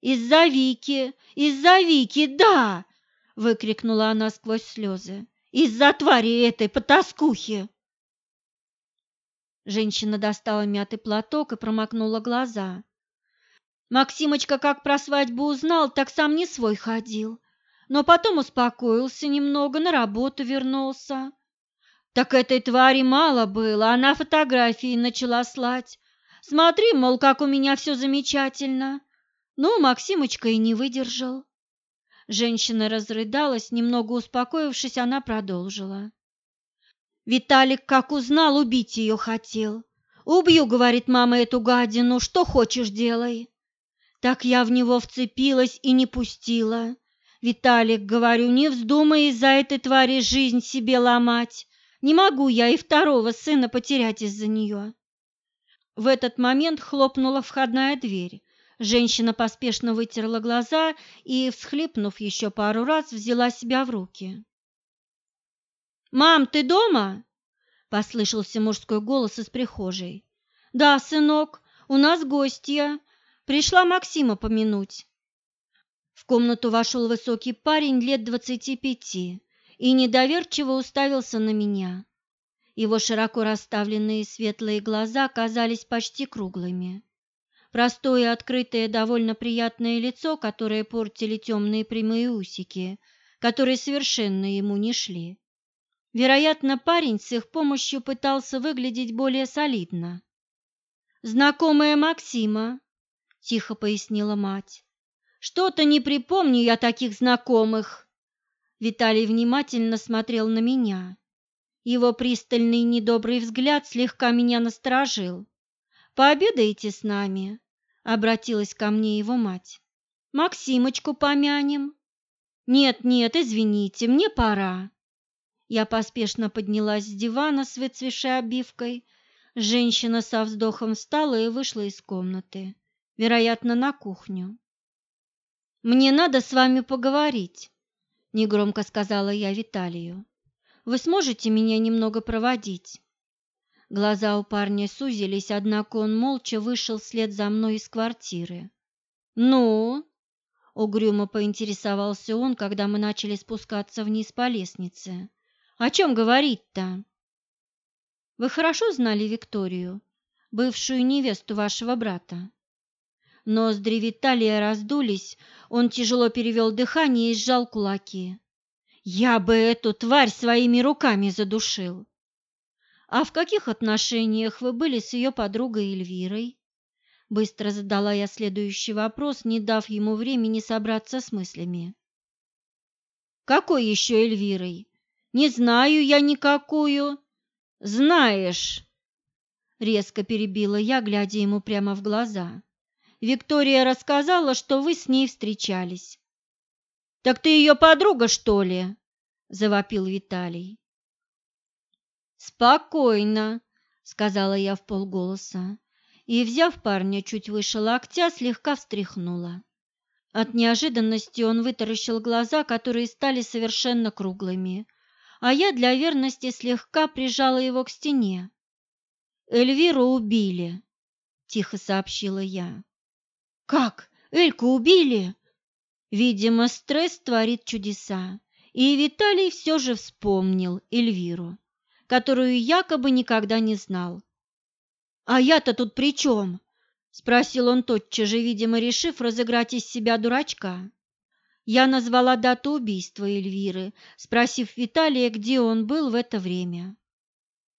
Из-за Вики, из-за Вики, да! выкрикнула она сквозь слезы. Из-за твари этой потаскухи. Женщина достала мятый платок и промокнула глаза. Максимочка как про свадьбу узнал, так сам не свой ходил. Но потом успокоился немного, на работу вернулся. Так этой твари мало было, она фотографии начала слать. Смотри, мол, как у меня все замечательно. Ну, Максимочка и не выдержал. Женщина разрыдалась, немного успокоившись, она продолжила. Виталик, как узнал, убить ее хотел. «Убью», — говорит мама, — «эту гадину, что хочешь делай». Так я в него вцепилась и не пустила. «Виталик, — говорю, — не вздумай из-за этой твари жизнь себе ломать. Не могу я и второго сына потерять из-за нее. В этот момент хлопнула входная дверь. Женщина поспешно вытерла глаза и, всхлипнув еще пару раз, взяла себя в руки. «Мам, ты дома?» – послышался мужской голос из прихожей. «Да, сынок, у нас гостья. Пришла Максима помянуть». В комнату вошел высокий парень лет двадцати пяти и недоверчиво уставился на меня. Его широко расставленные светлые глаза казались почти круглыми. Простое, открытое, довольно приятное лицо, которое портили темные прямые усики, которые совершенно ему не шли. Вероятно, парень с их помощью пытался выглядеть более солидно. «Знакомая Максима», — тихо пояснила мать. «Что-то не припомню я таких знакомых». Виталий внимательно смотрел на меня. Его пристальный недобрый взгляд слегка меня насторожил. «Пообедаете с нами?» — обратилась ко мне его мать. «Максимочку помянем?» «Нет, нет, извините, мне пора». Я поспешно поднялась с дивана с выцвешей обивкой. Женщина со вздохом встала и вышла из комнаты, вероятно, на кухню. «Мне надо с вами поговорить», негромко сказала я Виталию. Вы сможете меня немного проводить? Глаза у парня сузились, однако он молча вышел вслед за мной из квартиры. «Ну?» — угрюмо поинтересовался он, когда мы начали спускаться вниз по лестнице. «О чем говорить-то?» «Вы хорошо знали Викторию, бывшую невесту вашего брата?» Ноздри Виталия раздулись, он тяжело перевел дыхание и сжал кулаки. «Я бы эту тварь своими руками задушил!» «А в каких отношениях вы были с ее подругой Эльвирой?» Быстро задала я следующий вопрос, не дав ему времени собраться с мыслями. «Какой еще Эльвирой? Не знаю я никакую!» «Знаешь!» Резко перебила я, глядя ему прямо в глаза. «Виктория рассказала, что вы с ней встречались». «Так ты ее подруга, что ли?» – завопил Виталий. «Спокойно», — сказала я в полголоса, и, взяв парня чуть выше локтя, слегка встряхнула. От неожиданности он вытаращил глаза, которые стали совершенно круглыми, а я для верности слегка прижала его к стене. «Эльвиру убили», — тихо сообщила я. «Как? Эльку убили?» Видимо, стресс творит чудеса, и Виталий все же вспомнил Эльвиру которую якобы никогда не знал. «А я-то тут при чем?» – спросил он тотчас же, видимо, решив разыграть из себя дурачка. Я назвала дату убийства Эльвиры, спросив Виталия, где он был в это время.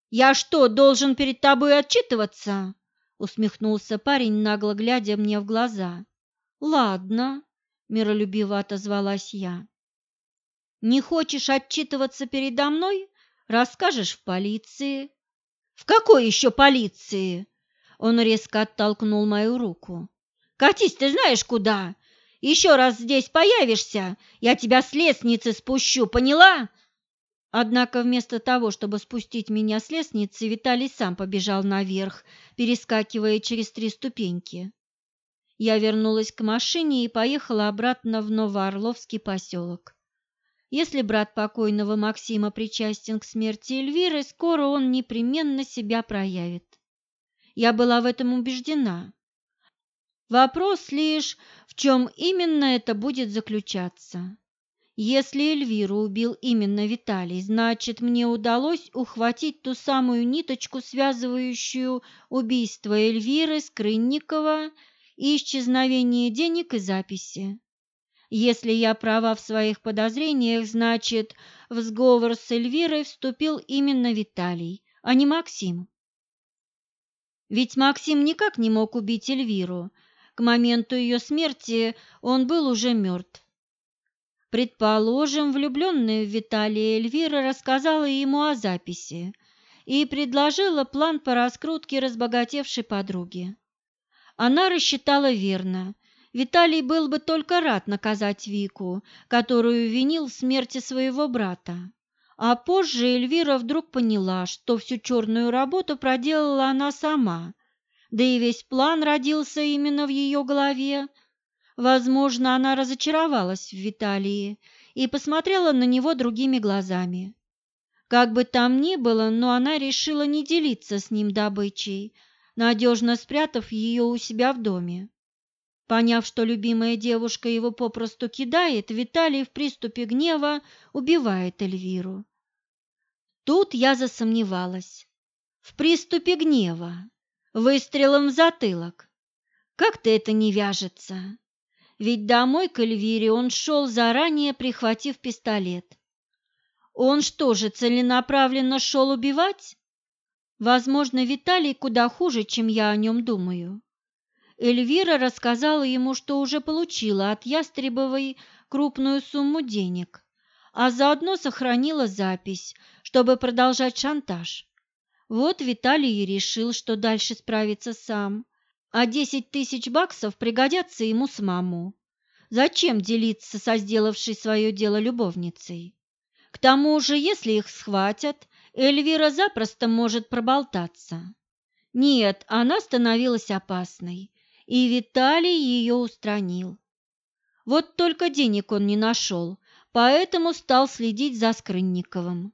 «Я что, должен перед тобой отчитываться?» – усмехнулся парень, нагло глядя мне в глаза. «Ладно», – миролюбиво отозвалась я. «Не хочешь отчитываться передо мной? Расскажешь в полиции. В какой еще полиции? Он резко оттолкнул мою руку. Катись, ты знаешь куда? Еще раз здесь появишься, я тебя с лестницы спущу, поняла? Однако вместо того, чтобы спустить меня с лестницы, Виталий сам побежал наверх, перескакивая через три ступеньки. Я вернулась к машине и поехала обратно в Новоорловский поселок. Если брат покойного Максима причастен к смерти Эльвиры, скоро он непременно себя проявит. Я была в этом убеждена. Вопрос лишь, в чем именно это будет заключаться. Если Эльвиру убил именно Виталий, значит, мне удалось ухватить ту самую ниточку, связывающую убийство Эльвиры, Скрынникова и исчезновение денег и записи. Если я права в своих подозрениях, значит, в сговор с Эльвирой вступил именно Виталий, а не Максим. Ведь Максим никак не мог убить Эльвиру. К моменту ее смерти он был уже мертв. Предположим, влюбленная в Виталия Эльвира рассказала ему о записи и предложила план по раскрутке разбогатевшей подруги. Она рассчитала верно – Виталий был бы только рад наказать Вику, которую винил в смерти своего брата. А позже Эльвира вдруг поняла, что всю черную работу проделала она сама, да и весь план родился именно в ее голове. Возможно, она разочаровалась в Виталии и посмотрела на него другими глазами. Как бы там ни было, но она решила не делиться с ним добычей, надежно спрятав ее у себя в доме. Поняв, что любимая девушка его попросту кидает, Виталий в приступе гнева убивает Эльвиру. Тут я засомневалась. В приступе гнева, выстрелом в затылок. Как-то это не вяжется. Ведь домой к Эльвире он шел заранее, прихватив пистолет. Он что же, целенаправленно шел убивать? Возможно, Виталий куда хуже, чем я о нем думаю. Эльвира рассказала ему, что уже получила от Ястребовой крупную сумму денег, а заодно сохранила запись, чтобы продолжать шантаж. Вот Виталий и решил, что дальше справится сам, а десять тысяч баксов пригодятся ему с маму. Зачем делиться со сделавшей свое дело любовницей? К тому же, если их схватят, Эльвира запросто может проболтаться. Нет, она становилась опасной, и Виталий ее устранил. Вот только денег он не нашел, поэтому стал следить за Скрынниковым.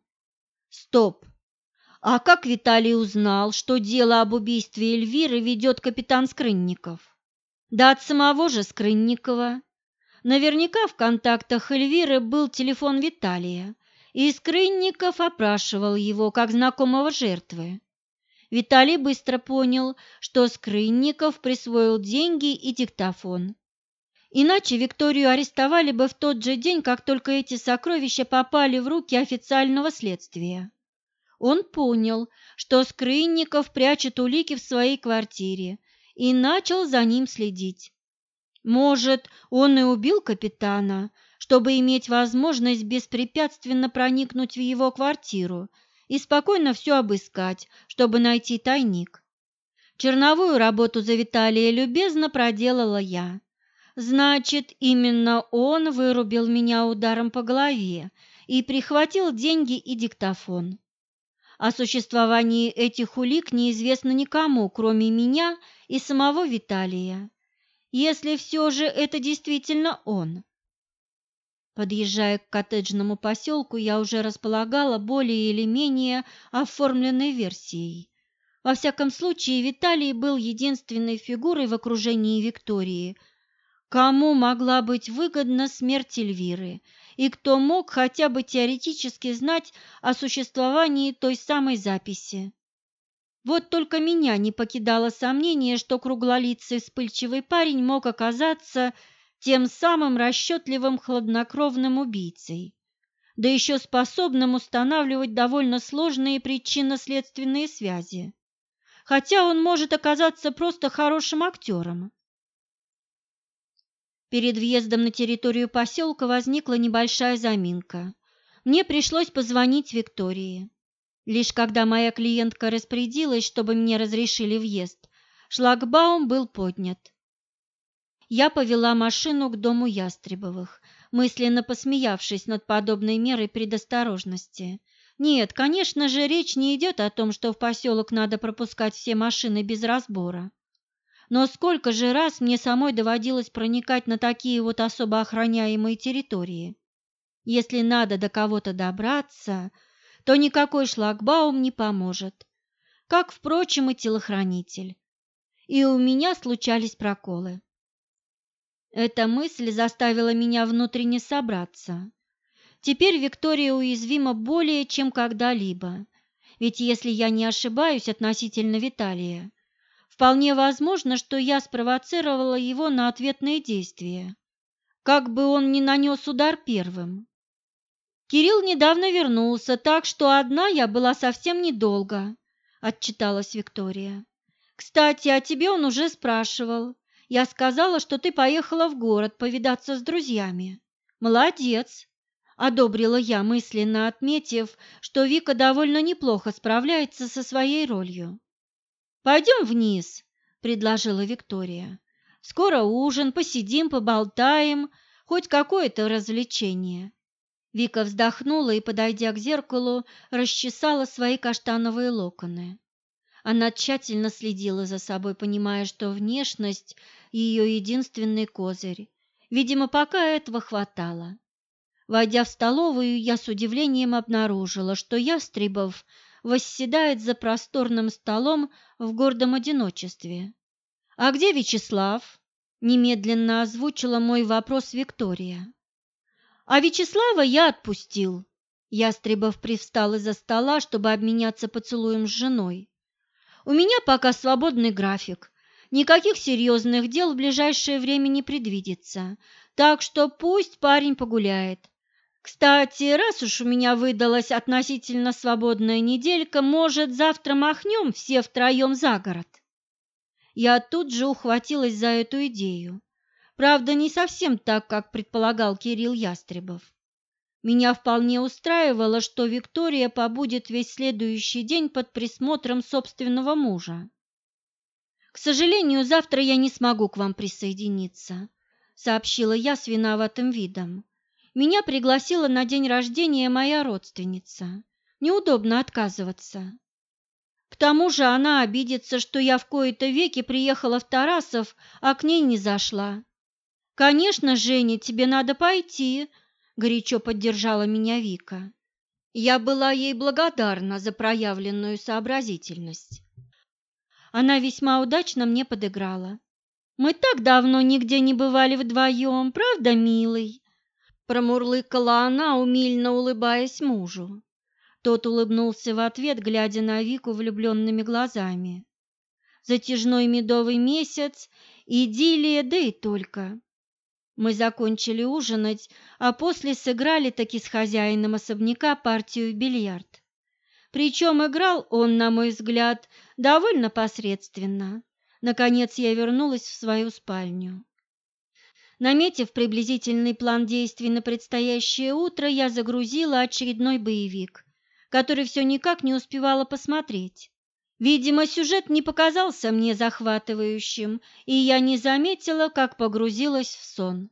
Стоп! А как Виталий узнал, что дело об убийстве Эльвиры ведет капитан Скрынников? Да от самого же Скрынникова. Наверняка в контактах Эльвиры был телефон Виталия, и Скрынников опрашивал его как знакомого жертвы. Виталий быстро понял, что Скрынников присвоил деньги и диктофон. Иначе Викторию арестовали бы в тот же день, как только эти сокровища попали в руки официального следствия. Он понял, что Скрынников прячет улики в своей квартире и начал за ним следить. Может, он и убил капитана, чтобы иметь возможность беспрепятственно проникнуть в его квартиру и спокойно все обыскать, чтобы найти тайник. Черновую работу за Виталия любезно проделала я. Значит, именно он вырубил меня ударом по голове и прихватил деньги и диктофон. О существовании этих улик неизвестно никому, кроме меня и самого Виталия. Если все же это действительно он. Подъезжая к коттеджному поселку, я уже располагала более или менее оформленной версией. Во всяком случае, Виталий был единственной фигурой в окружении Виктории, кому могла быть выгодна смерть Эльвиры – и кто мог хотя бы теоретически знать о существовании той самой записи. Вот только меня не покидало сомнение, что круглолицый вспыльчивый парень мог оказаться тем самым расчетливым хладнокровным убийцей, да еще способным устанавливать довольно сложные причинно-следственные связи. Хотя он может оказаться просто хорошим актером. Перед въездом на территорию поселка возникла небольшая заминка. Мне пришлось позвонить Виктории. Лишь когда моя клиентка распорядилась, чтобы мне разрешили въезд, шлагбаум был поднят. Я повела машину к дому Ястребовых, мысленно посмеявшись над подобной мерой предосторожности. Нет, конечно же, речь не идет о том, что в поселок надо пропускать все машины без разбора. Но сколько же раз мне самой доводилось проникать на такие вот особо охраняемые территории. Если надо до кого-то добраться, то никакой шлагбаум не поможет, как, впрочем, и телохранитель. И у меня случались проколы. Эта мысль заставила меня внутренне собраться. Теперь Виктория уязвима более, чем когда-либо, ведь если я не ошибаюсь относительно Виталия, Вполне возможно, что я спровоцировала его на ответные действия, как бы он ни нанес удар первым. Кирилл недавно вернулся, так что одна я была совсем недолго, отчиталась Виктория. Кстати, о тебе он уже спрашивал. Я сказала, что ты поехала в город повидаться с друзьями. Молодец, одобрила я, мысленно отметив, что Вика довольно неплохо справляется со своей ролью. «Пойдем вниз», – предложила Виктория. «Скоро ужин, посидим, поболтаем, хоть какое-то развлечение». Вика вздохнула и, подойдя к зеркалу, расчесала свои каштановые локоны. Она тщательно следила за собой, понимая, что внешность – ее единственный козырь. Видимо, пока этого хватало. Войдя в столовую, я с удивлением обнаружила, что Ястребов восседает за просторным столом в гордом одиночестве. «А где Вячеслав?» – немедленно озвучила мой вопрос Виктория. «А Вячеслава я отпустил». Ястребов привстал из-за стола, чтобы обменяться поцелуем с женой. «У меня пока свободный график. Никаких серьезных дел в ближайшее время не предвидится, так что пусть парень погуляет. Кстати, раз уж у меня выдалась относительно свободная неделька, может, завтра махнем все втроем за город? Я тут же ухватилась за эту идею. Правда, не совсем так, как предполагал Кирилл Ястребов. Меня вполне устраивало, что Виктория побудет весь следующий день под присмотром собственного мужа. «К сожалению, завтра я не смогу к вам присоединиться», — сообщила я с виноватым видом. Меня пригласила на день рождения моя родственница. Неудобно отказываться. К тому же она обидится, что я в кои-то веки приехала в Тарасов, а к ней не зашла. «Конечно, Женя, тебе надо пойти», – горячо поддержала меня Вика. Я была ей благодарна за проявленную сообразительность. Она весьма удачно мне подыграла. Мы так давно нигде не бывали вдвоем, правда, милый?» Промурлыкала она, умильно улыбаясь мужу. Тот улыбнулся в ответ, глядя на Вику влюбленными глазами. Затяжной медовый месяц, идиллия, да и только. Мы закончили ужинать, а после сыграли таки с хозяином особняка партию в бильярд. Причем играл он, на мой взгляд, довольно посредственно. Наконец я вернулась в свою спальню. Наметив приблизительный план действий на предстоящее утро, я загрузила очередной боевик, который все никак не успевала посмотреть. Видимо, сюжет не показался мне захватывающим, и я не заметила, как погрузилась в сон.